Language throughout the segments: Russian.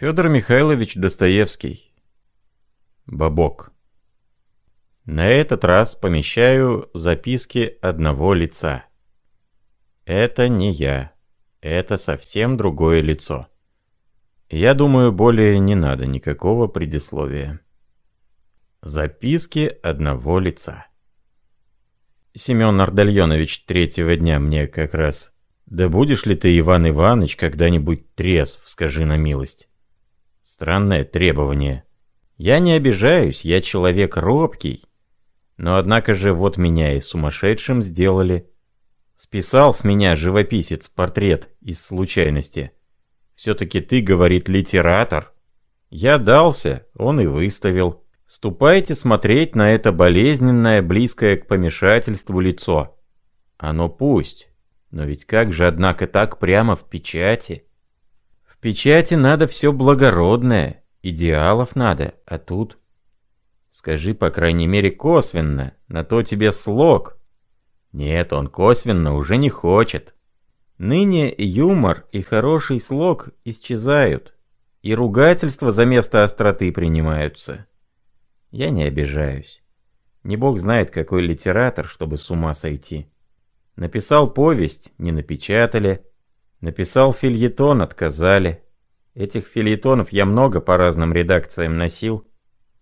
Федор Михайлович Достоевский. Бабок. На этот раз помещаю записки одного лица. Это не я. Это совсем другое лицо. Я думаю, более не надо никакого предисловия. Записки одного лица. Семен Ардальонович третьего дня мне как раз. Да будешь ли ты, Иван Иванович, когда-нибудь трезв, скажи на милость. Странное требование. Я не обижаюсь, я человек робкий. Но однако же вот меня и сумасшедшим сделали. Списал с меня живописец портрет из случайности. Все-таки ты, говорит, литератор. Я дался, он и выставил. Ступайте смотреть на это болезненное, близкое к помешательству лицо. Оно пусть. Но ведь как же, однако, так прямо в печати? Печати надо все благородное, идеалов надо, а тут... Скажи, по крайней мере, косвенно, на то тебе слог. Нет, он косвенно уже не хочет. Ныне юмор и хороший слог исчезают, и ругательства за место остроты принимаются. Я не обижаюсь. Не бог знает, какой литератор, чтобы с ума сойти. Написал повесть, не напечатали, Написал фильетон, отказали. Этих фильетонов я много по разным редакциям носил.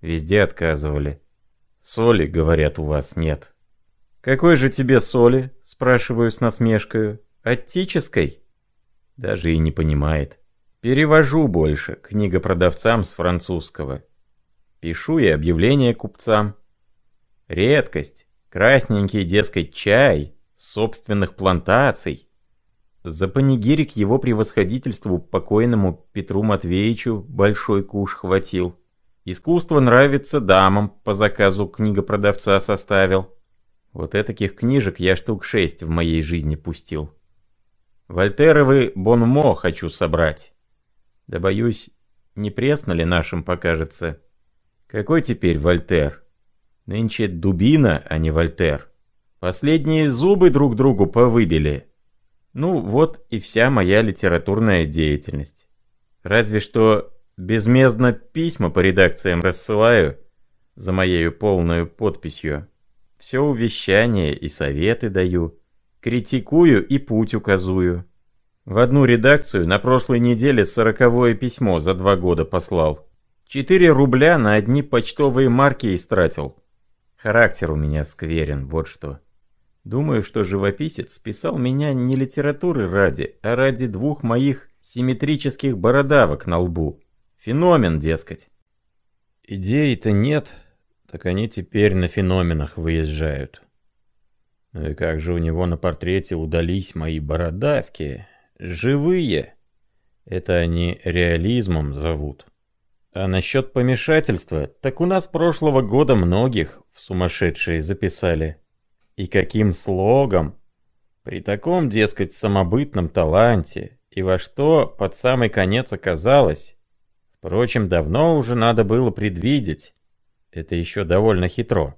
Везде отказывали. Соли, говорят, у вас нет. Какой же тебе соли? Спрашиваю с насмешкой. Оттической? Даже и не понимает. Перевожу больше книгопродавцам с французского. Пишу и объявления купцам. Редкость. Красненький, дескать, чай собственных плантаций. За панигирик его превосходительству покойному Петру Матвеевичу большой куш хватил. Искусство нравится дамам, по заказу книгопродавца составил. Вот этаких книжек я штук шесть в моей жизни пустил. Вольтеровы Бонмо хочу собрать. Да боюсь, не пресно ли нашим покажется? Какой теперь Вольтер? Нынче дубина, а не Вольтер. Последние зубы друг другу повыбили, ну вот и вся моя литературная деятельность. Разве что безмездно письма по редакциям рассылаю за моею полную подписью. Все увещания и советы даю, критикую и путь указую. В одну редакцию на прошлой неделе сороковое письмо за два года послал. Четыре рубля на одни почтовые марки истратил. Характер у меня скверен, вот что. Думаю, что живописец писал меня не литературы ради, а ради двух моих симметрических бородавок на лбу. Феномен, дескать. Идей-то нет, так они теперь на феноменах выезжают. Ну и как же у него на портрете удались мои бородавки? Живые. Это они реализмом зовут. А насчет помешательства, так у нас прошлого года многих в сумасшедшие записали. И каким слогом? При таком, дескать, самобытном таланте, и во что под самый конец оказалось. Впрочем, давно уже надо было предвидеть. Это еще довольно хитро.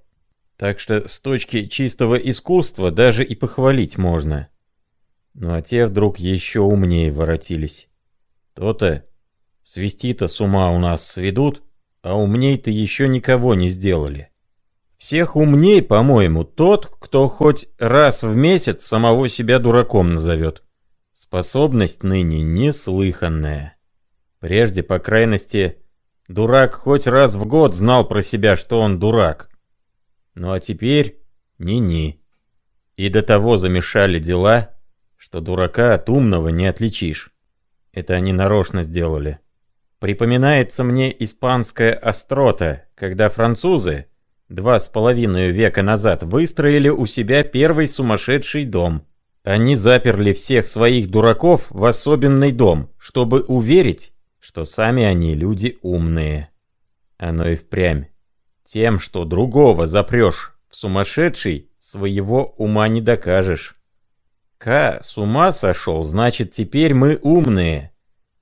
Так что с точки чистого искусства даже и похвалить можно. Ну а те вдруг еще умнее воротились. То-то, свести-то с ума у нас сведут, а умней-то еще никого не сделали. Всех умней, по-моему, тот, кто хоть раз в месяц самого себя дураком назовет. Способность ныне неслыханная. Прежде, по крайности, дурак хоть раз в год знал про себя, что он дурак. Ну а теперь ни-ни. И до того замешали дела, что дурака от умного не отличишь. Это они нарочно сделали. Припоминается мне испанская острота, когда французы, два с половиной века назад выстроили у себя первый сумасшедший дом. Они заперли всех своих дураков в особенный дом, чтобы уверить, что сами они люди умные. Оно и впрямь. Тем, что другого запрешь в сумасшедший, своего ума не докажешь. К с ума сошел, значит теперь мы умные.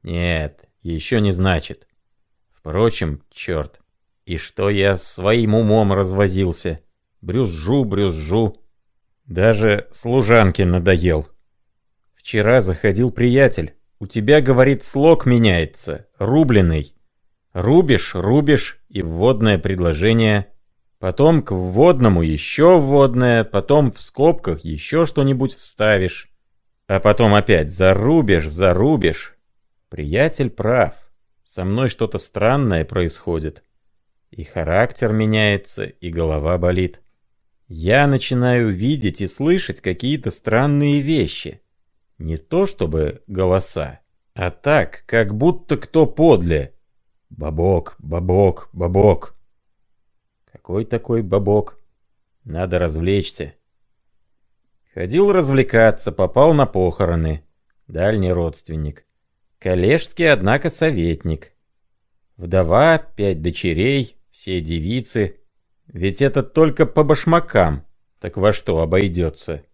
Нет, еще не значит. Впрочем, черт. И что я своим умом развозился? Брюзжу, брюзжу. Даже служанке надоел. Вчера заходил приятель. У тебя, говорит, слог меняется, рубленый. Рубишь, рубишь, и вводное предложение. Потом к вводному еще вводное, потом в скобках еще что-нибудь вставишь. А потом опять зарубишь, зарубишь. Приятель прав. Со мной что-то странное происходит. И характер меняется, и голова болит. Я начинаю видеть и слышать какие-то странные вещи. Не то чтобы голоса, а так, как будто кто подле. Бабок, бабок, бабок. Какой такой бабок? Надо развлечься. Ходил развлекаться, попал на похороны. Дальний родственник. Коллежский, однако, советник. Вдова, пять дочерей, все девицы. Ведь это только по башмакам. Так во что обойдется?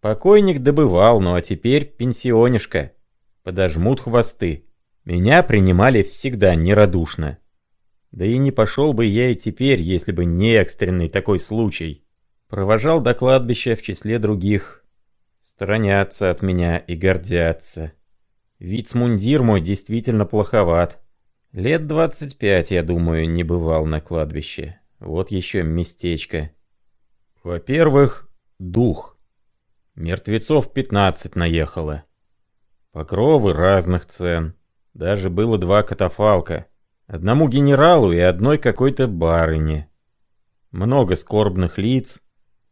Покойник добывал, ну а теперь пенсионишка. Подожмут хвосты. Меня принимали всегда нерадушно. Да и не пошел бы я и теперь, если бы не экстренный такой случай. Провожал до кладбища в числе других. Сторонятся от меня и гордятся. Вицмундир мой действительно плоховат. Лет 25, я думаю, не бывал на кладбище. Вот еще местечко. Во-первых, дух. Мертвецов 15 наехало. Покровы разных цен. Даже было два катафалка. Одному генералу и одной какой-то барыне. Много скорбных лиц,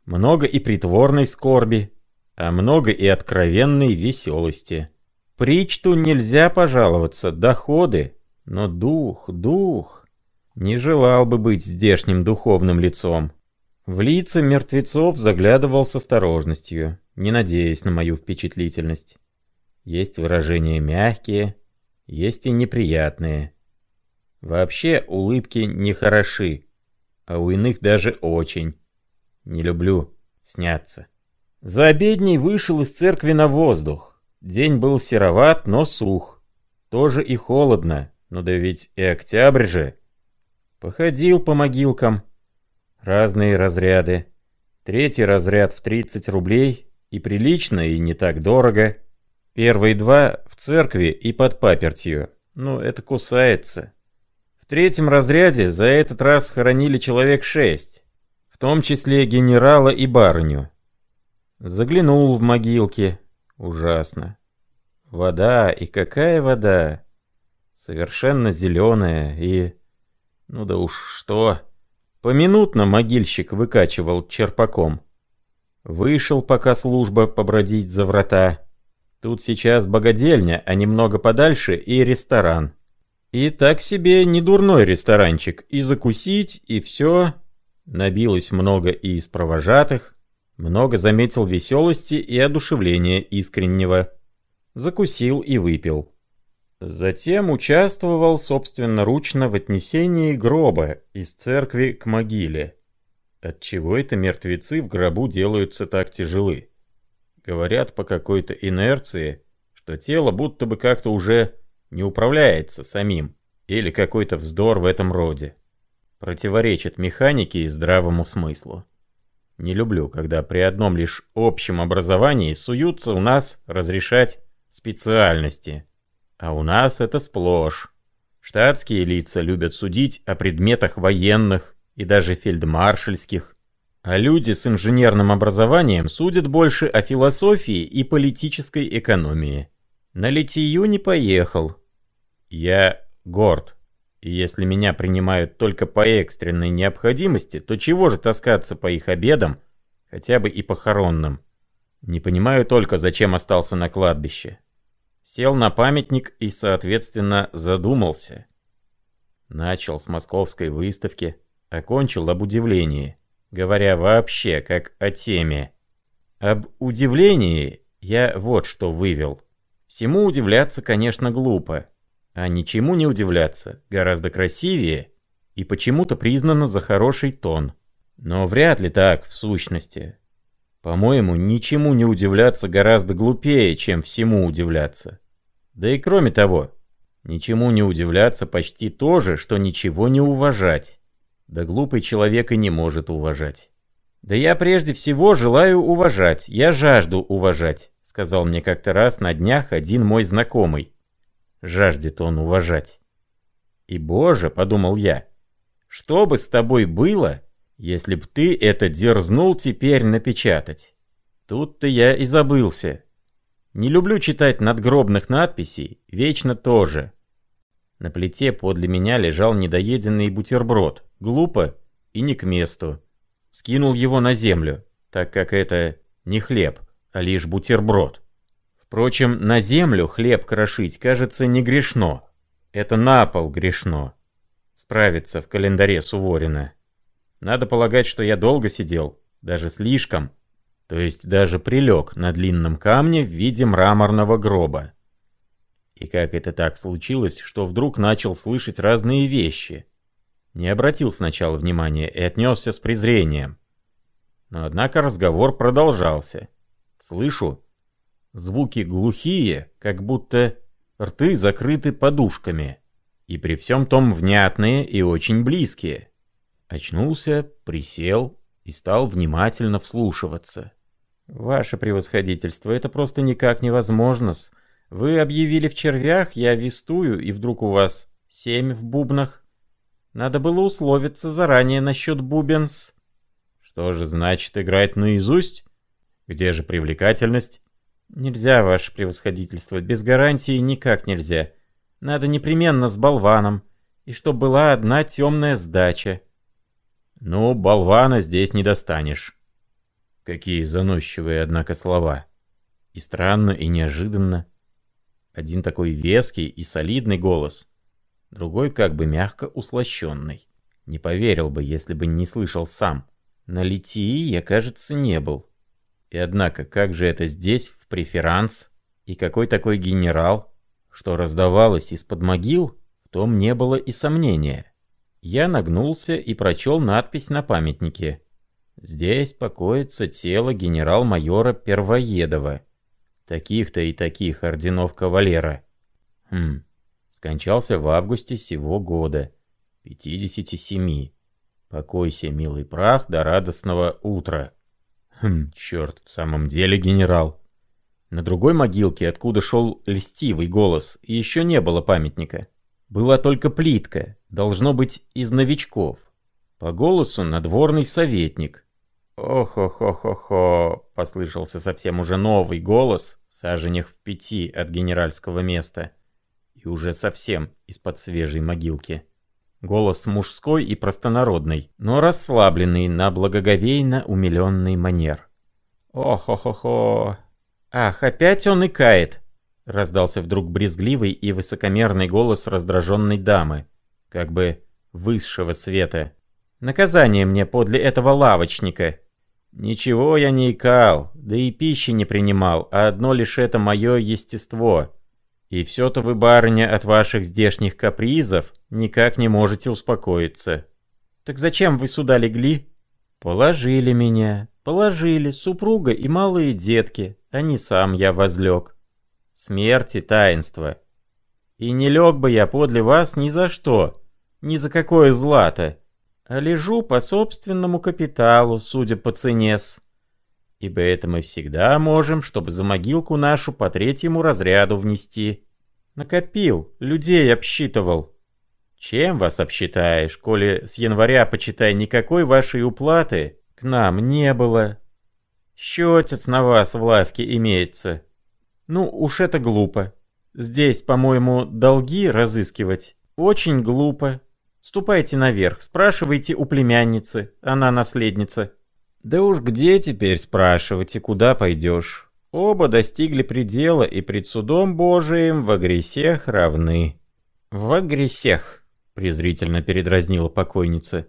много и притворной скорби, а много и откровенной веселости. Причту нельзя пожаловаться, доходы, но дух, дух... Не желал бы быть здешним духовным лицом. В лица мертвецов заглядывал с осторожностью, не надеясь на мою впечатлительность. Есть выражения мягкие, есть и неприятные. Вообще улыбки не хороши, а у иных даже очень. Не люблю сняться. За обедней вышел из церкви на воздух. День был сероват, но сух. Тоже и холодно, но да ведь и октябрь же. Походил по могилкам. Разные разряды. Третий разряд в 30 рублей. И прилично, и не так дорого. Первые два в церкви и под папертью. Ну, это кусается. В третьем разряде за этот раз хоронили человек шесть. В том числе генерала и барыню. Заглянул в могилки. Ужасно. Вода, и какая вода! Совершенно зеленая и... Ну да уж что. Поминутно могильщик выкачивал черпаком. Вышел пока служба побродить за врата. Тут сейчас богадельня, а немного подальше и ресторан. И так себе недурной ресторанчик. И закусить, и все. Набилось много и из провожатых. Много заметил веселости и одушевления искреннего. Закусил и выпил. Затем участвовал собственноручно в отнесении гроба из церкви к могиле. Отчего это мертвецы в гробу делаются так тяжелы? Говорят по какой-то инерции, что тело будто бы как-то уже не управляется самим, или какой-то вздор в этом роде. Противоречит механике и здравому смыслу. Не люблю, когда при одном лишь общем образовании суются у нас разрешать специальности – а у нас это сплошь. Штатские лица любят судить о предметах военных и даже фельдмаршальских. А люди с инженерным образованием судят больше о философии и политической экономии. На литию не поехал. Я горд. И если меня принимают только по экстренной необходимости, то чего же таскаться по их обедам, хотя бы и похоронным? Не понимаю только, зачем остался на кладбище. Сел на памятник и, соответственно, задумался. Начал с московской выставки, окончил об удивлении, говоря вообще как о теме. Об удивлении я вот что вывел. Всему удивляться, конечно, глупо, а ничему не удивляться гораздо красивее и почему-то признано за хороший тон. Но вряд ли так в сущности. По-моему, ничему не удивляться гораздо глупее, чем всему удивляться. Да и кроме того, ничему не удивляться почти то же, что ничего не уважать. Да глупый человек и не может уважать. Да я прежде всего желаю уважать, я жажду уважать. сказал мне как-то раз на днях один мой знакомый. Жаждет он уважать. И, боже, подумал я, что бы с тобой было, если б ты это дерзнул теперь напечатать? Тут-то я и забылся. Не люблю читать надгробных надписей, вечно тоже. На плите подле меня лежал недоеденный бутерброд. Глупо и не к месту. Скинул его на землю, так как это не хлеб, а лишь бутерброд. Впрочем, на землю хлеб крошить, кажется, не грешно. Это на пол грешно. Справиться в календаре Суворина. Надо полагать, что я долго сидел, даже слишком. То есть даже прилег на длинном камне в виде мраморного гроба. И как это так случилось, что вдруг начал слышать разные вещи? Не обратил сначала внимания и отнесся с презрением. Но однако разговор продолжался. Слышу, звуки глухие, как будто рты закрыты подушками. И при всем том внятные и очень близкие. Очнулся, присел и стал внимательно вслушиваться. «Ваше превосходительство, это просто никак невозможно-с. Вы объявили в червях, я вестую, и вдруг у вас семь в бубнах. Надо было условиться заранее насчет бубенс. Что же значит играть наизусть? Где же привлекательность? Нельзя, ваше превосходительство, без гарантии никак нельзя. Надо непременно с болваном, и чтоб была одна темная сдача. Ну, болвана здесь не достанешь. Какие заносчивые, однако, слова. И странно, и неожиданно. Один такой веский и солидный голос, другой как бы мягко услощенный. Не поверил бы, если бы не слышал сам. На Литии я, кажется, не был. И однако, как же это здесь, в преферанс? И какой такой генерал? Что раздавалось из-под могил, в том не было и сомнения. Я нагнулся и прочел надпись на памятнике. Здесь покоится тело генерал-майора Первоедова, таких-то и таких орденов кавалера. Хм, скончался в августе сего года, 57. Покойся, милый прах, до радостного утра. Хм, черт, в самом деле генерал. На другой могилке, откуда шел льстивый голос, еще не было памятника. Была только плитка, должно быть, из новичков. По голосу надворный советник. «Ох-ох-ох-ох-ох!» — послышался совсем уже новый голос, саженях в пяти от генеральского места. И уже совсем из-под свежей могилки. Голос мужской и простонародный, но расслабленный на благоговейно умиленный манер. «Ох-ох-ох-ох! Ах, опять он икает!» Раздался вдруг брезгливый и высокомерный голос раздраженной дамы, как бы высшего света. «Наказание мне подле этого лавочника!» «Ничего я не икал, да и пищи не принимал, а одно лишь это мое естество. И все-то вы, барыня, от ваших здешних капризов никак не можете успокоиться». «Так зачем вы сюда легли?» «Положили меня, положили, супруга и малые детки, а не сам я возлег. Смерть и таинство. И не лег бы я подле вас ни за что, ни за какое злато а лежу по собственному капиталу, судя по цене -с. Ибо это мы всегда можем, чтобы за могилку нашу по третьему разряду внести. Накопил, людей обсчитывал. Чем вас обсчитаешь, коли с января, почитай, никакой вашей уплаты к нам не было? Счетец на вас в лавке имеется. Ну, уж это глупо. Здесь, по-моему, долги разыскивать очень глупо. Ступайте наверх, спрашивайте у племянницы, она наследница. Да уж где теперь спрашивать и куда пойдешь? Оба достигли предела и пред судом Божиим в агрессиях равны. В агрессиях, презрительно передразнила покойница.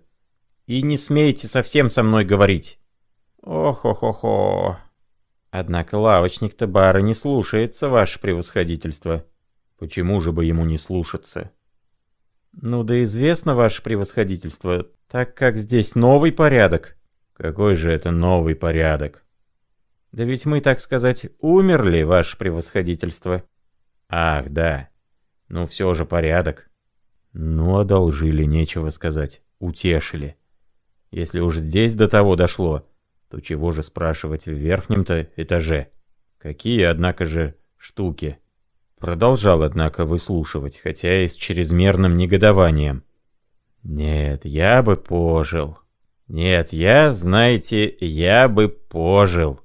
И не смейте совсем со мной говорить. Ох-ох-охо. Однако лавочник-то бара не слушается, ваше превосходительство. Почему же бы ему не слушаться? «Ну да известно, ваше превосходительство, так как здесь новый порядок». «Какой же это новый порядок?» «Да ведь мы, так сказать, умерли, ваше превосходительство». «Ах, да. Ну все же порядок». «Ну, одолжили, нечего сказать. Утешили. Если уж здесь до того дошло, то чего же спрашивать в верхнем-то этаже?» Какие, однако же, штуки. Продолжал, однако, выслушивать, хотя и с чрезмерным негодованием. Нет, я бы пожил. Нет, я, знаете, я бы пожил.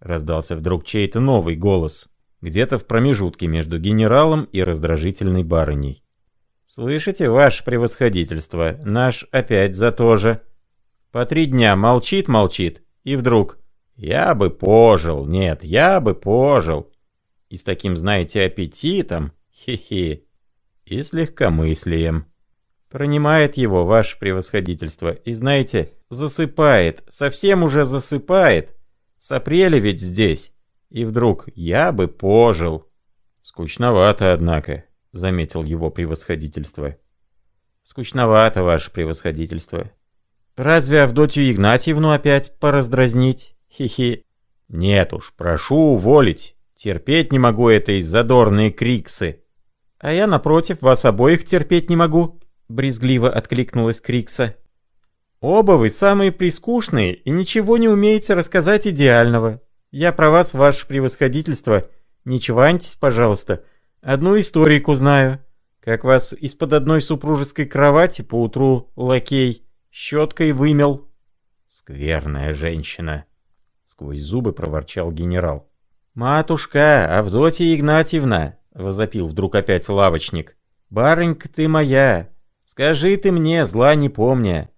Раздался вдруг чей-то новый голос, где-то в промежутке между генералом и раздражительной барыней. «Слышите, ваше превосходительство, наш опять за то же. По три дня молчит-молчит, и вдруг «Я бы пожил, нет, я бы пожил». И с таким, знаете, аппетитом, хе-хе, и с легкомыслием. Пронимает его ваше превосходительство, и, знаете, засыпает, совсем уже засыпает. С апреля ведь здесь. И вдруг «я бы пожил». Скучновато, однако заметил его превосходительство. «Скучновато, ваше превосходительство. Разве Авдотью Игнатьевну опять пораздразнить? Хи-хи. Нет уж, прошу уволить. Терпеть не могу этой задорные криксы». «А я, напротив, вас обоих терпеть не могу», — брезгливо откликнулась Крикса. «Оба вы самые прискучные и ничего не умеете рассказать идеального. Я про вас, ваше превосходительство. Не чваньтесь, пожалуйста, Одну историку знаю. Как вас из-под одной супружеской кровати поутру лакей щеткой вымел. Скверная женщина. Сквозь зубы проворчал генерал. «Матушка, Авдотья Игнатьевна!» — возопил вдруг опять лавочник. «Барынька ты моя! Скажи ты мне, зла не помня!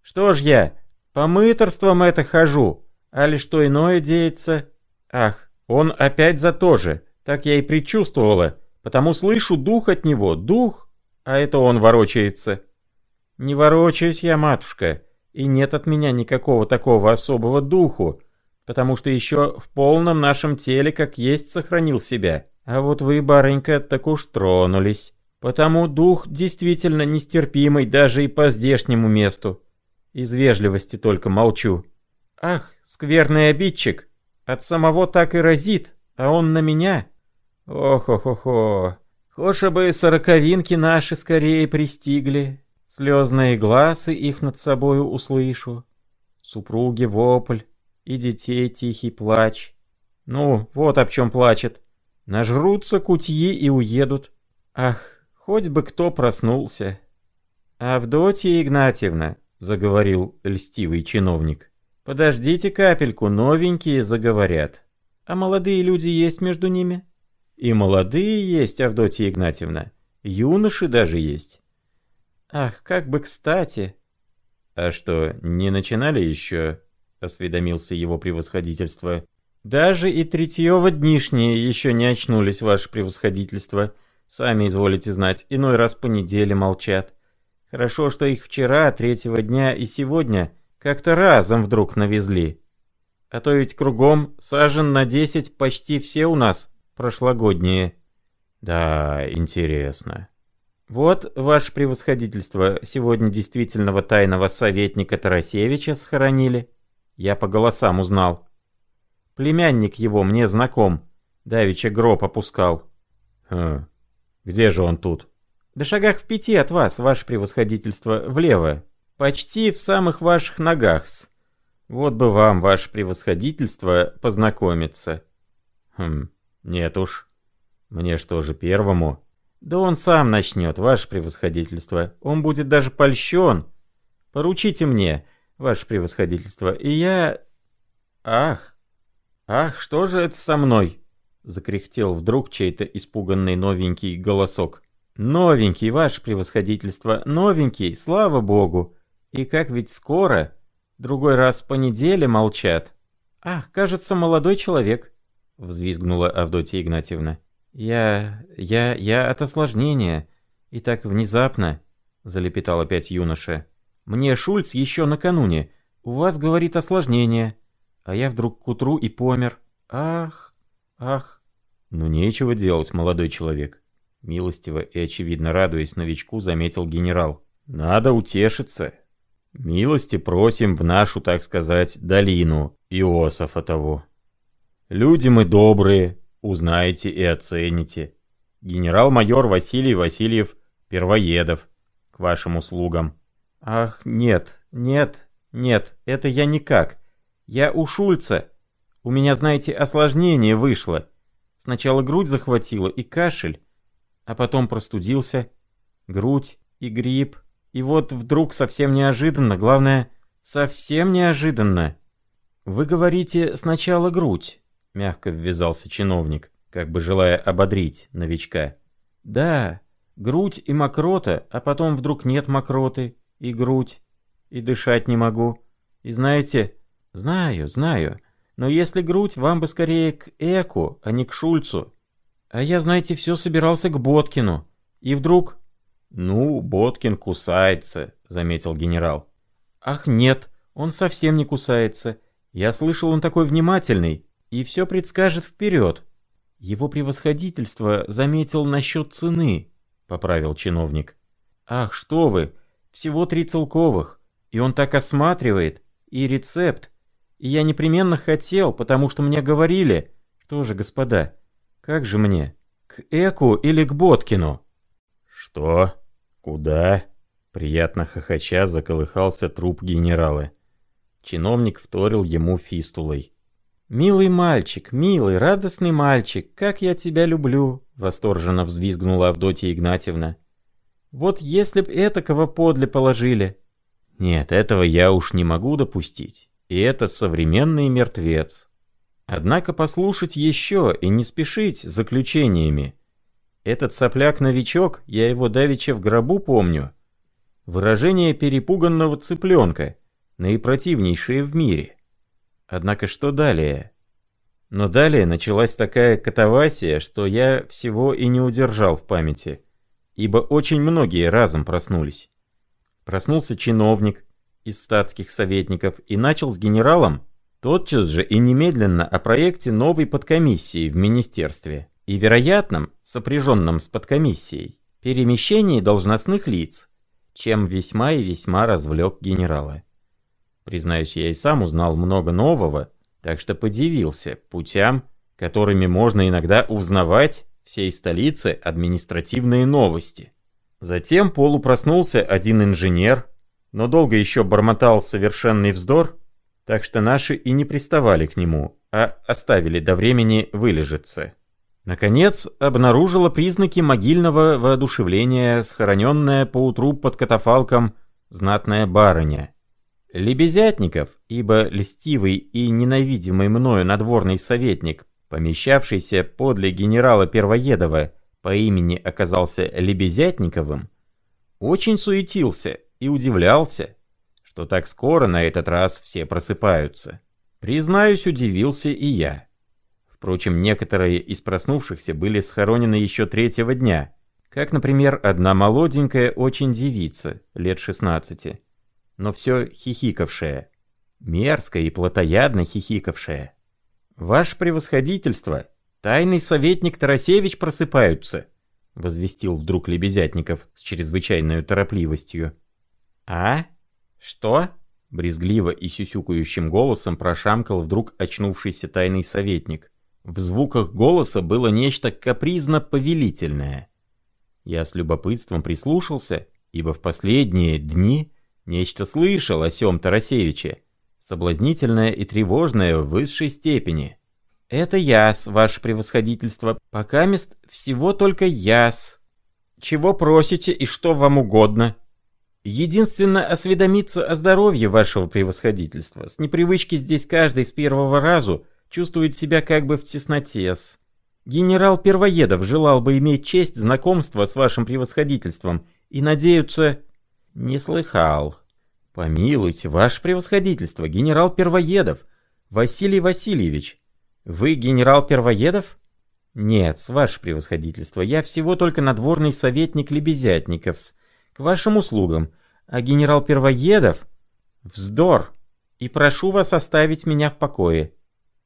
Что ж я, по мыторствам это хожу, а ли что иное деется? Ах, он опять за то же, так я и предчувствовала, Потому слышу дух от него, дух, а это он ворочается. Не ворочаюсь я, матушка, и нет от меня никакого такого особого духу, потому что еще в полном нашем теле как есть сохранил себя. А вот вы, барынька, так уж тронулись. Потому дух действительно нестерпимый даже и по здешнему месту. Из вежливости только молчу. Ах, скверный обидчик, от самого так и разит, а он на меня. Ох-ох-охо. Хоша бы сороковинки наши скорее пристигли. Слезные глазы их над собою услышу. Супруги вопль и детей тихий плач. Ну, вот об чем плачет. Нажрутся кутьи и уедут. Ах, хоть бы кто проснулся. Авдотья Игнатьевна, заговорил льстивый чиновник. Подождите капельку, новенькие заговорят. А молодые люди есть между ними? И молодые есть, Авдотья Игнатьевна, юноши даже есть. Ах, как бы кстати. А что, не начинали еще? Осведомился его превосходительство. Даже и третьего-днишние еще не очнулись, ваше превосходительство. Сами изволите знать, иной раз по неделе молчат. Хорошо, что их вчера, третьего дня и сегодня как-то разом вдруг навезли. А то ведь кругом сажен на десять почти все у нас прошлогодние. Да, интересно. Вот, ваше превосходительство, сегодня действительного тайного советника Тарасевича схоронили. Я по голосам узнал. Племянник его мне знаком. Давича гроб опускал. Хм, где же он тут? Да шагах в пяти от вас, ваше превосходительство, влево. Почти в самых ваших ногах-с. Вот бы вам, ваше превосходительство, познакомиться. Хм, «Нет уж. Мне что же первому?» «Да он сам начнет, ваше превосходительство. Он будет даже польщен. Поручите мне, ваше превосходительство, и я...» «Ах! Ах, что же это со мной?» Закряхтел вдруг чей-то испуганный новенький голосок. «Новенький, ваше превосходительство, новенький, слава богу! И как ведь скоро? Другой раз по неделе молчат. Ах, кажется, молодой человек взвизгнула Авдотья Игнатьевна. «Я... я... я от осложнения. И так внезапно», — залепетал опять юноша. «Мне Шульц еще накануне. У вас, говорит, осложнение. А я вдруг к утру и помер. Ах, ах». «Ну нечего делать, молодой человек», — милостиво и очевидно радуясь новичку, заметил генерал. «Надо утешиться. Милости просим в нашу, так сказать, долину Иосафа того». Люди мы добрые, узнаете и оцените. Генерал-майор Василий Васильев Первоедов, к вашим услугам. Ах, нет, нет, нет, это я никак. Я у Шульца. У меня, знаете, осложнение вышло. Сначала грудь захватила и кашель, а потом простудился. Грудь и грипп. И вот вдруг совсем неожиданно, главное, совсем неожиданно. Вы говорите сначала грудь, мягко ввязался чиновник, как бы желая ободрить новичка. Да, грудь и мокрота, а потом вдруг нет мокроты, и грудь, и дышать не могу. И знаете, знаю, знаю, но если грудь, вам бы скорее к Эку, а не к Шульцу. А я, знаете, все собирался к Боткину. И вдруг... Ну, Боткин кусается, заметил генерал. Ах, нет, он совсем не кусается. Я слышал, он такой внимательный и все предскажет вперед. Его превосходительство заметил насчет цены, поправил чиновник. Ах, что вы, всего три целковых, и он так осматривает, и рецепт, и я непременно хотел, потому что мне говорили... Что же, господа, как же мне? К Эку или к Боткину? Что? Куда? Приятно хохоча заколыхался труп генерала. Чиновник вторил ему фистулой. «Милый мальчик, милый, радостный мальчик, как я тебя люблю!» Восторженно взвизгнула Авдотья Игнатьевна. «Вот если б этакого подле положили!» «Нет, этого я уж не могу допустить и это современный мертвец. Однако послушать еще и не спешить с заключениями. Этот сопляк-новичок, я его давеча в гробу помню. Выражение перепуганного цыпленка, наипротивнейшее в мире. Однако что далее? Но далее началась такая катавасия, что я всего и не удержал в памяти, ибо очень многие разом проснулись. Проснулся чиновник, из статских советников и начал с генералом тотчас же и немедленно о проекте новой подкомиссии в министерстве и вероятном, сопряженном с подкомиссией, перемещении должностных лиц, чем весьма и весьма развлек генерала. Признаюсь, я и сам узнал много нового, так что подивился путям, которыми можно иногда узнавать всей столице административные новости. Затем полупроснулся один инженер, но долго еще бормотал совершенный вздор, так что наши и не приставали к нему, а оставили до времени вылежаться. Наконец, обнаружила признаки могильного воодушевления, схороненная поутру под катафалком знатная барыня. Лебезятников, ибо льстивый и ненавидимый мною надворный советник, помещавшийся подле генерала Первоедова, по имени оказался Лебезятниковым, очень суетился и удивлялся, что так скоро на этот раз все просыпаются. Признаюсь, удивился и я. Впрочем, некоторые из проснувшихся были схоронены еще третьего дня, как, например, одна молоденькая очень девица, лет 16, но все хихикавшая, мерзкая и плотоядно хихикавшая. «Ваше превосходительство, тайный советник Тарасевич просыпаются», возвестил вдруг Лебезятников с чрезвычайной торопливостью. «А? Что?» — брезгливо и сюсюкающим голосом прошамкал вдруг очнувшийся тайный советник. В звуках голоса было нечто капризно-повелительное. Я с любопытством прислушался, ибо в последние дни нечто слышал о сём Тарасевиче, соблазнительное и тревожное в высшей степени. «Это яс, ваше превосходительство, пока мест всего только яс. Чего просите и что вам угодно?» Единственно осведомиться о здоровье вашего превосходительства. С непривычки здесь каждый с первого разу чувствует себя как бы в тесноте с... Генерал Первоедов желал бы иметь честь знакомства с вашим превосходительством и надеются... Не слыхал. Помилуйте, ваше превосходительство, генерал Первоедов, Василий Васильевич. Вы генерал Первоедов? Нет, ваше превосходительство, я всего только надворный советник Лебезятниковс к вашим услугам, а генерал Первоедов — вздор, и прошу вас оставить меня в покое».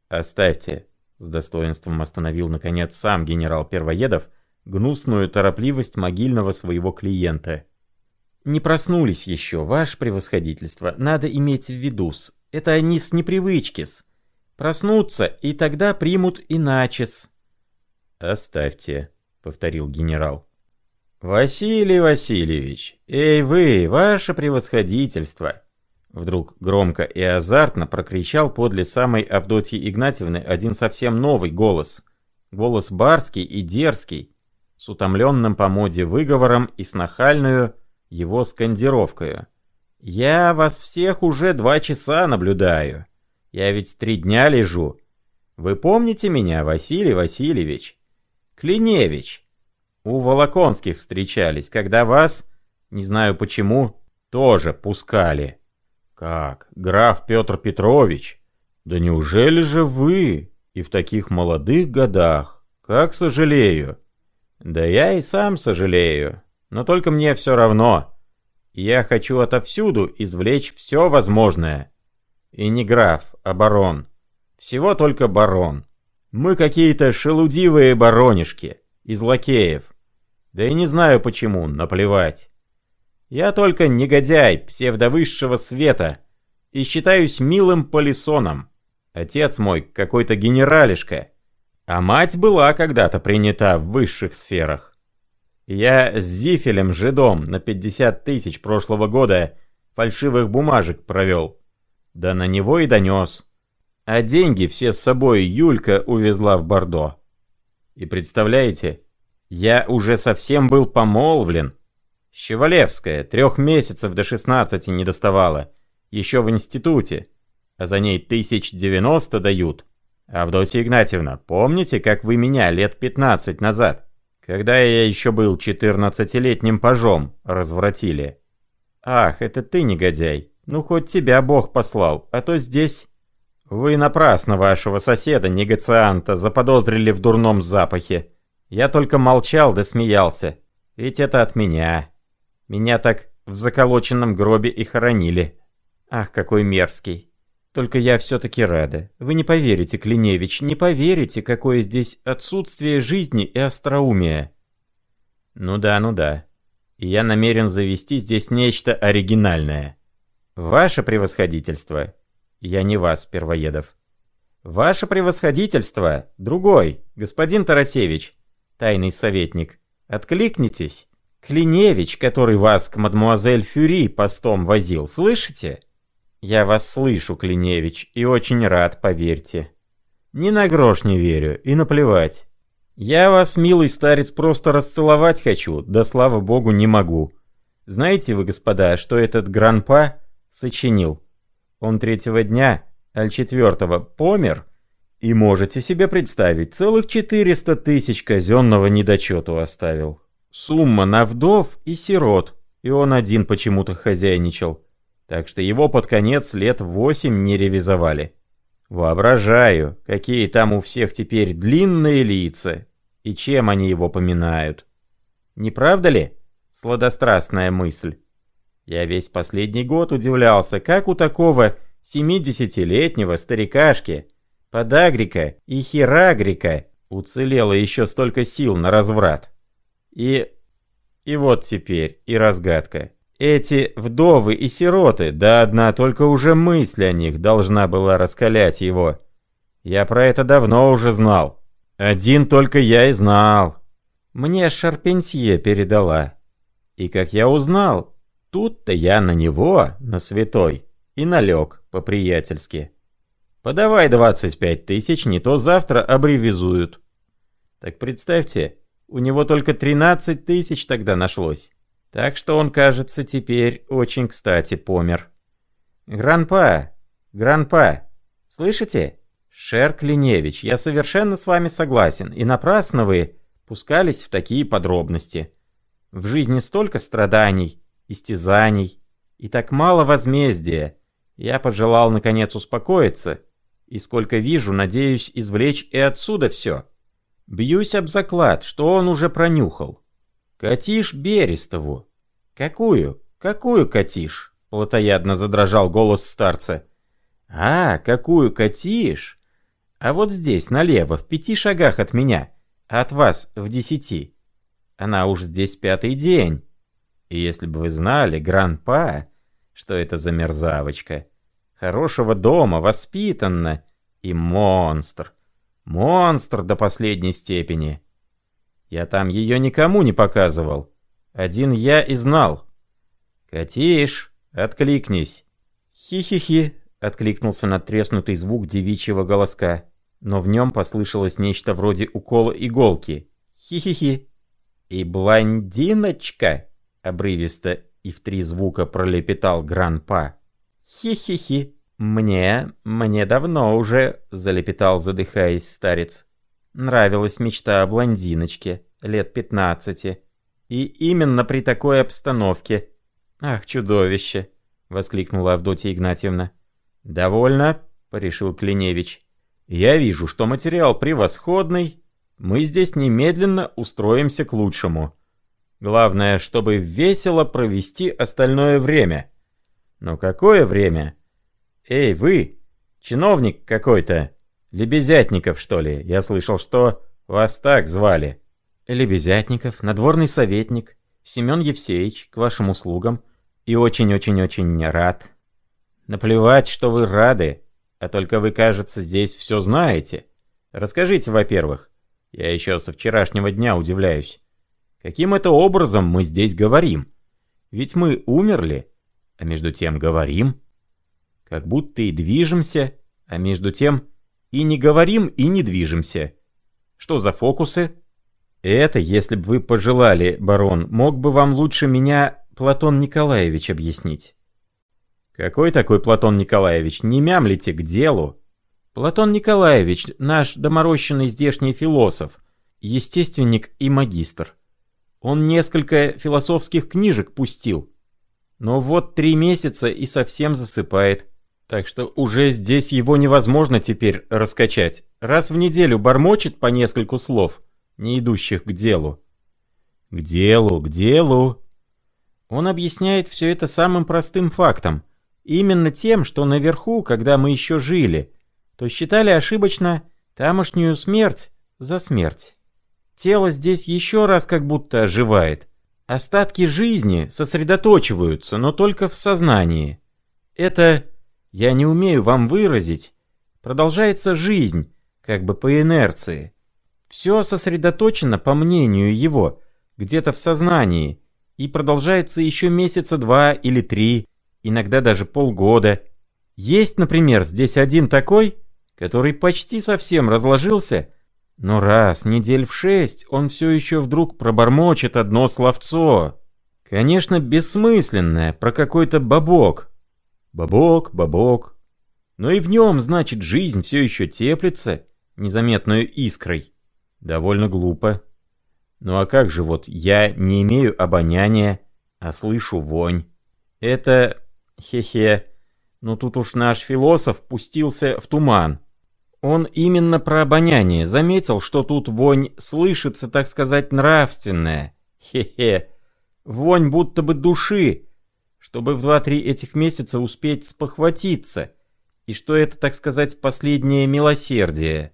«Оставьте», — с достоинством остановил, наконец, сам генерал Первоедов гнусную торопливость могильного своего клиента. «Не проснулись еще, ваше превосходительство, надо иметь в виду-с. Это они с непривычки-с. Проснутся, и тогда примут иначе-с». «Оставьте», — повторил генерал. «Василий Васильевич, эй вы, ваше превосходительство! Вдруг громко и азартно прокричал подле самой Авдотьи Игнатьевны один совсем новый голос. Голос барский и дерзкий, с утомленным по моде выговором и с нахальную его скандировкою. «Я вас всех уже два часа наблюдаю. Я ведь три дня лежу. Вы помните меня, Василий Васильевич? Клиневич. У Волоконских встречались, когда вас, не знаю почему, тоже пускали». «Как? Граф Петр Петрович? Да неужели же вы и в таких молодых годах? Как сожалею!» «Да я и сам сожалею, но только мне все равно. Я хочу отовсюду извлечь все возможное. И не граф, а барон. Всего только барон. Мы какие-то шелудивые баронишки, из лакеев. Да и не знаю почему, наплевать. Я только негодяй псевдовысшего света и считаюсь милым полисоном. Отец мой какой-то генералишка, а мать была когда-то принята в высших сферах. Я с Зифелем жидом на 50 тысяч прошлого года фальшивых бумажек провел. Да на него и донес. А деньги все с собой Юлька увезла в Бордо. И представляете, я уже совсем был помолвлен, Щевалевская трех месяцев до 16 не доставала, еще в институте, а за ней тысяч девяносто дают. Авдотья Игнатьевна, помните, как вы меня лет 15 назад, когда я еще был 14-летним пажом, развратили? Ах, это ты, негодяй, ну хоть тебя Бог послал, а то здесь... Вы напрасно вашего соседа, негацианта, заподозрили в дурном запахе. Я только молчал да смеялся, ведь это от меня. Меня так в заколоченном гробе и хоронили. Ах, какой мерзкий. Только я все-таки рада. Вы не поверите, Клиневич, не поверите, какое здесь отсутствие жизни и остроумия. Ну да, ну да. И я намерен завести здесь нечто оригинальное. Ваше превосходительство. Я не вас, Первоедов. Ваше превосходительство, другой, господин Тарасевич, тайный советник. Откликнитесь. Клиневич, который вас к мадмуазель Фюри постом возил, слышите? Я вас слышу, Клиневич, и очень рад, поверьте. Ни на грош не верю, и наплевать. Я вас, милый старец, просто расцеловать хочу, да слава богу не могу. Знаете вы, господа, что этот Гранпа сочинил? Он третьего дня, аль четвертого, помер, и можете себе представить, целых четыреста тысяч казенного недочету оставил. Сумма на вдов и сирот, и он один почему-то хозяйничал. Так что его под конец лет восемь не ревизовали. Воображаю, какие там у всех теперь длинные лица, и чем они его поминают. Не правда ли? Сладострастная мысль. Я весь последний год удивлялся, как у такого семидесятилетнего старикашки, подагрика и хирагрика уцелело еще столько сил на разврат. И... И вот теперь и разгадка. Эти вдовы и сироты, да одна только уже мысль о них должна была раскалять его. Я про это давно уже знал. Один только я и знал. Мне Шарпенсье передала. И как я узнал, тут-то я на него, на святой, и налег по-приятельски. Подавай 25 тысяч, не то завтра обревизуют. Так представьте, у него только 13 тысяч тогда нашлось. Так что он, кажется, теперь очень кстати помер. Гранпа, Гранпа, слышите? Шер Клиневич, я совершенно с вами согласен, и напрасно вы пускались в такие подробности. В жизни столько страданий, истязаний, и так мало возмездия. Я пожелал, наконец, успокоиться, и сколько вижу, надеюсь извлечь и отсюда все. Бьюсь об заклад, что он уже пронюхал. Катишь Берестову. Какую? Какую катишь? Платоядно задрожал голос старца. А, какую катишь? А вот здесь, налево, в пяти шагах от меня, от вас в десяти. Она уж здесь пятый день. И если бы вы знали, Гран-па, что это за мерзавочка. Хорошего дома, воспитанна и монстр. Монстр до последней степени. Я там ее никому не показывал. Один я и знал. Катиш, откликнись. «Хи-хи-хи», — откликнулся надтреснутый звук девичьего голоска, но в нем послышалось нечто вроде укола иголки. «Хи-хи-хи». «И блондиночка», — обрывисто и в три звука пролепетал Гран-па. «Хи-хи-хи». «Мне, мне давно уже», — залепетал, задыхаясь старец. Нравилась мечта о блондиночке, лет пятнадцати. И именно при такой обстановке. «Ах, чудовище!» — воскликнула Авдотья Игнатьевна. «Довольно», — порешил Клиневич. «Я вижу, что материал превосходный. Мы здесь немедленно устроимся к лучшему. Главное, чтобы весело провести остальное время». «Но какое время?» «Эй, вы, чиновник какой-то, Лебезятников, что ли? Я слышал, что вас так звали». «Лебезятников, надворный советник, Семен Евсеевич, к вашим услугам, и очень-очень-очень рад». «Наплевать, что вы рады, а только вы, кажется, здесь все знаете. Расскажите, во-первых, я еще со вчерашнего дня удивляюсь, каким это образом мы здесь говорим? Ведь мы умерли, а между тем говорим, как будто и движемся, а между тем и не говорим, и не движемся. Что за фокусы? Это, если бы вы пожелали, барон, мог бы вам лучше меня Платон Николаевич объяснить. Какой такой Платон Николаевич? Не мямлите к делу. Платон Николаевич, наш доморощенный здешний философ, естественник и магистр. Он несколько философских книжек пустил. Но вот три месяца и совсем засыпает. Так что уже здесь его невозможно теперь раскачать. Раз в неделю бормочет по нескольку слов, не идущих к делу. К делу, к делу. Он объясняет все это самым простым фактом. Именно тем, что наверху, когда мы еще жили, то считали ошибочно тамошнюю смерть за смерть. Тело здесь еще раз как будто оживает. Остатки жизни сосредоточиваются, но только в сознании. Это я не умею вам выразить. Продолжается жизнь, как бы по инерции. Все сосредоточено, по мнению его, где-то в сознании, и продолжается еще месяца два или три, иногда даже полгода. Есть, например, здесь один такой, который почти совсем разложился, но раз, недель в шесть, он все еще вдруг пробормочет одно словцо. Конечно, бессмысленное, про какой-то бабок, Бабок, бабок. Но и в нем, значит, жизнь все еще теплится, незаметную искрой. Довольно глупо. Ну а как же вот я не имею обоняния, а слышу вонь? Это... хе-хе. Ну тут уж наш философ пустился в туман. Он именно про обоняние заметил, что тут вонь слышится, так сказать, нравственная. Хе-хе. Вонь будто бы души, чтобы в два-три этих месяца успеть спохватиться, и что это, так сказать, последнее милосердие.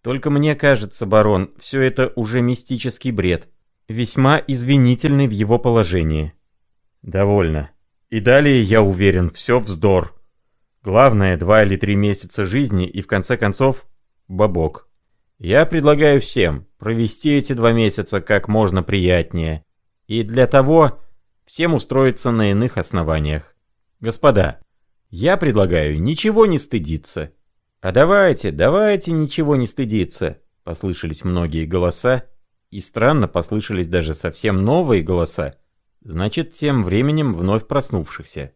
Только мне кажется, барон, все это уже мистический бред, весьма извинительный в его положении. Довольно. И далее, я уверен, все вздор. Главное, два или три месяца жизни и, в конце концов, бабок. Я предлагаю всем провести эти два месяца как можно приятнее. И для того всем устроиться на иных основаниях. Господа, я предлагаю ничего не стыдиться. А давайте, давайте ничего не стыдиться, послышались многие голоса, и странно послышались даже совсем новые голоса, значит, тем временем вновь проснувшихся.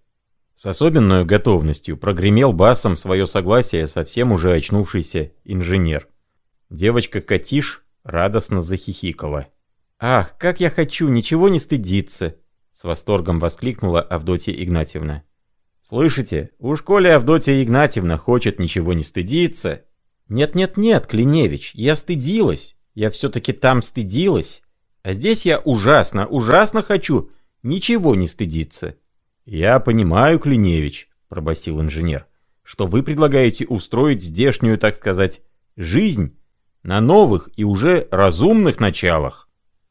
С особенной готовностью прогремел басом свое согласие совсем уже очнувшийся инженер. Девочка Катиш радостно захихикала. «Ах, как я хочу ничего не стыдиться!» С восторгом воскликнула Авдотья Игнатьевна. «Слышите, уж коли Авдотья Игнатьевна хочет ничего не стыдиться...» «Нет-нет-нет, Клиневич, я стыдилась. Я все-таки там стыдилась. А здесь я ужасно, ужасно хочу ничего не стыдиться». «Я понимаю, Клиневич», — пробасил инженер, «что вы предлагаете устроить здешнюю, так сказать, жизнь на новых и уже разумных началах.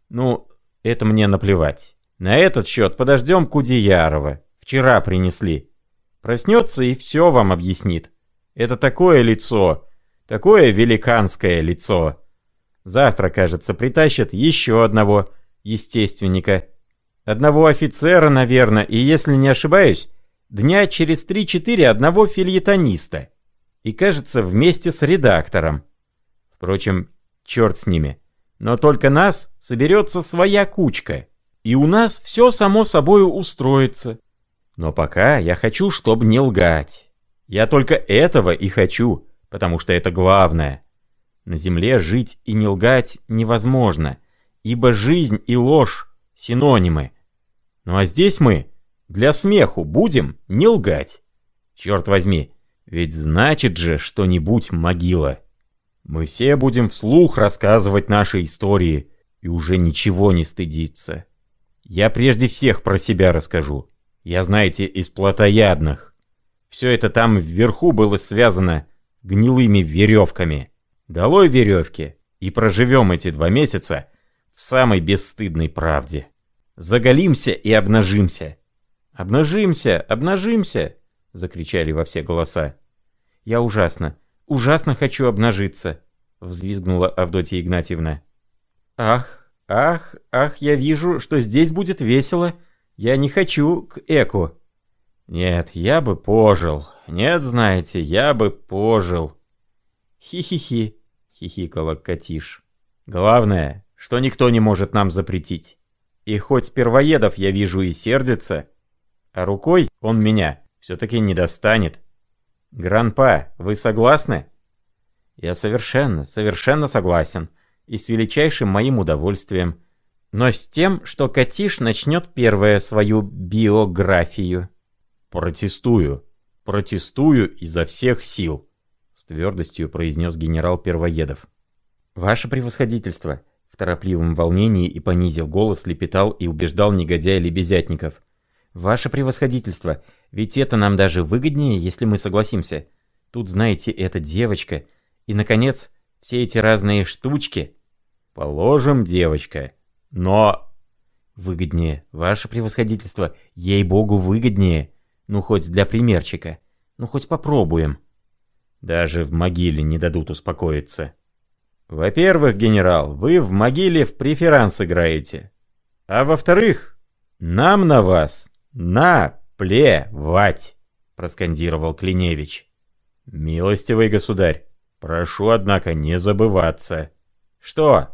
Ну, это мне наплевать. На этот счет подождем Кудеярова. Вчера принесли. Проснется и все вам объяснит. Это такое лицо, такое великанское лицо. Завтра, кажется, притащат еще одного естественника. Одного офицера, наверное, и если не ошибаюсь, дня через 3-4 одного фильетониста. И, кажется, вместе с редактором. Впрочем, черт с ними. Но только нас соберется своя кучка. И у нас все само собой устроится. Но пока я хочу, чтобы не лгать. Я только этого и хочу, потому что это главное. На земле жить и не лгать невозможно, ибо жизнь и ложь — синонимы. Ну а здесь мы для смеху будем не лгать. Черт возьми, ведь значит же что-нибудь могила. Мы все будем вслух рассказывать наши истории и уже ничего не стыдиться. Я прежде всех про себя расскажу. Я, знаете, из плотоядных. Все это там вверху было связано гнилыми веревками. Долой веревки, и проживем эти два месяца в самой бесстыдной правде. Заголимся и обнажимся. «Обнажимся! Обнажимся!» — закричали во все голоса. «Я ужасно, ужасно хочу обнажиться!» — взвизгнула Авдотья Игнатьевна. «Ах, ах, ах, я вижу, что здесь будет весело. Я не хочу к Эку». «Нет, я бы пожил. Нет, знаете, я бы пожил». «Хи-хи-хи», — хихикала Катиш. «Главное, что никто не может нам запретить. И хоть первоедов я вижу и сердится, а рукой он меня все-таки не достанет. Гранпа, вы согласны?» «Я совершенно, совершенно согласен. И с величайшим моим удовольствием. Но с тем, что Катиш начнет первая свою биографию». «Протестую. Протестую изо всех сил», — с твердостью произнес генерал Первоедов. «Ваше превосходительство», — в торопливом волнении и понизив голос лепетал и убеждал негодяя Лебезятников. «Ваше превосходительство, ведь это нам даже выгоднее, если мы согласимся. Тут, знаете, эта девочка. И, наконец, все эти разные штучки». «Положим, девочка. Но...» «Выгоднее, ваше превосходительство, ей-богу, выгоднее. Ну, хоть для примерчика. Ну, хоть попробуем». Даже в могиле не дадут успокоиться. Во-первых, генерал, вы в могиле в преферанс играете. А во-вторых, нам на вас наплевать, проскандировал Клиневич. Милостивый государь, прошу, однако, не забываться. Что?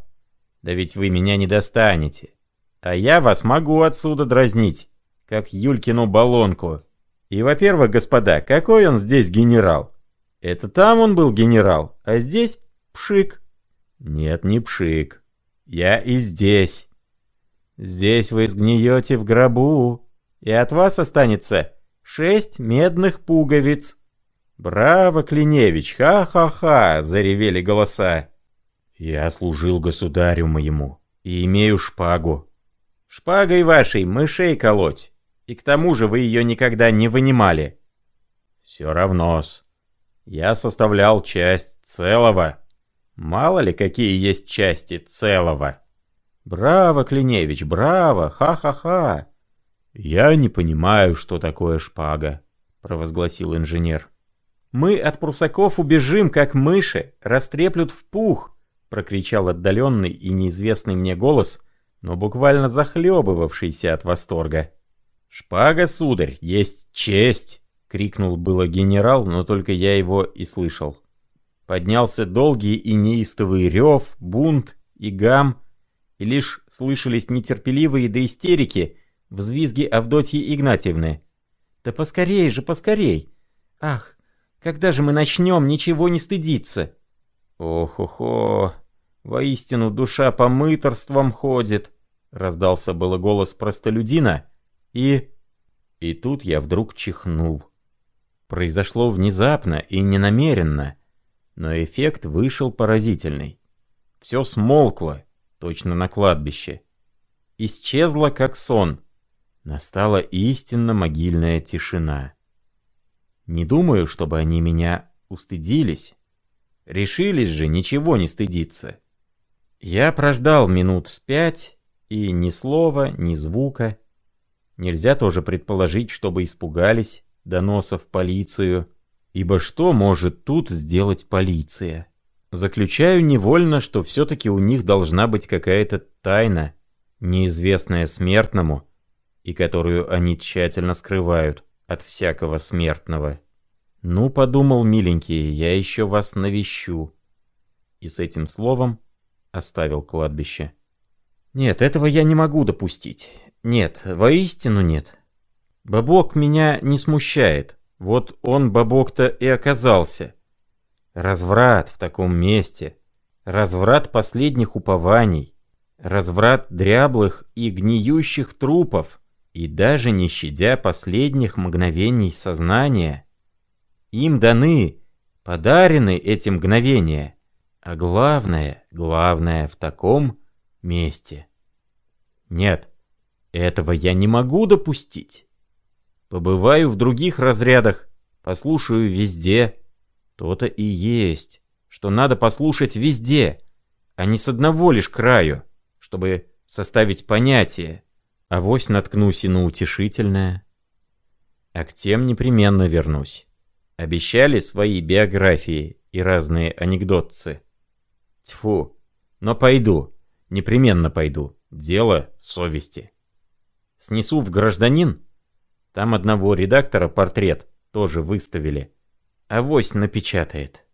Да ведь вы меня не достанете. А я вас могу отсюда дразнить, как Юлькину баллонку. И, во-первых, господа, какой он здесь генерал? Это там он был генерал, а здесь пшик. Нет, не пшик. Я и здесь. Здесь вы сгниете в гробу, и от вас останется шесть медных пуговиц. Браво, Клиневич, ха-ха-ха, заревели голоса. Я служил государю моему и имею шпагу. Шпагой вашей мышей колоть. И к тому же вы ее никогда не вынимали. Все равно-с. Я составлял часть целого. Мало ли, какие есть части целого. Браво, Клиневич, браво, ха-ха-ха. Я не понимаю, что такое шпага, провозгласил инженер. Мы от прусаков убежим, как мыши, растреплют в пух, прокричал отдаленный и неизвестный мне голос, но буквально захлебывавшийся от восторга. «Шпага, сударь, есть честь!» — крикнул было генерал, но только я его и слышал. Поднялся долгий и неистовый рев, бунт и гам, и лишь слышались нетерпеливые до истерики взвизги Авдотьи Игнатьевны. «Да поскорей же, поскорей! Ах, когда же мы начнем ничего не стыдиться?» «Ох-охо, воистину душа по мыторствам ходит!» — раздался было голос простолюдина — и... И тут я вдруг чихнул. Произошло внезапно и ненамеренно, но эффект вышел поразительный. Все смолкло, точно на кладбище. Исчезло, как сон. Настала истинно могильная тишина. Не думаю, чтобы они меня устыдились. Решились же ничего не стыдиться. Я прождал минут с пять, и ни слова, ни звука. Нельзя тоже предположить, чтобы испугались доносов полицию, ибо что может тут сделать полиция? Заключаю невольно, что все-таки у них должна быть какая-то тайна, неизвестная смертному, и которую они тщательно скрывают, от всякого смертного. Ну, подумал, миленький, я еще вас навещу. И с этим словом оставил кладбище. Нет, этого я не могу допустить. Нет, воистину нет. Бабок меня не смущает. Вот он, бабок-то, и оказался. Разврат в таком месте. Разврат последних упований. Разврат дряблых и гниющих трупов. И даже не щадя последних мгновений сознания. Им даны, подарены эти мгновения. А главное, главное в таком месте. Нет, этого я не могу допустить. Побываю в других разрядах, послушаю везде. То-то и есть, что надо послушать везде, а не с одного лишь краю, чтобы составить понятие. а Авось наткнусь и на утешительное. А к тем непременно вернусь. Обещали свои биографии и разные анекдотцы. Тьфу, но пойду, непременно пойду. Дело совести. Снесу в гражданин. Там одного редактора портрет тоже выставили. Авось напечатает.